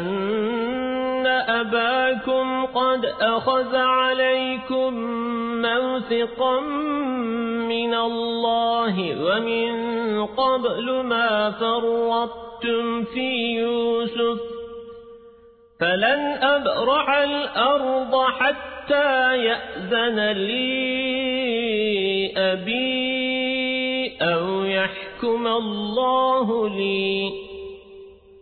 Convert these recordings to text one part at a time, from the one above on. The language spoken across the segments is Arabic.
أن أباكم قد أخذ عليكم موثقا من الله ومن قبل ما فرطتم في يوسف فلن أبرح الأرض حتى يأذن لي أبي أو يحكم الله لي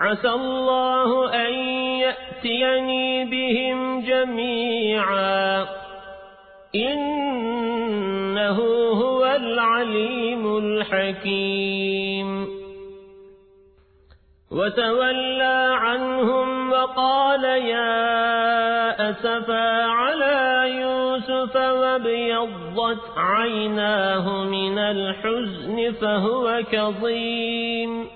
عسى الله أن يأتيني بهم جميعا. إنه هو العليم الحكيم. وتولى عنهم وقال يا أسفا على يوسف وابيضت عيناه من الحزن فهو كظيم.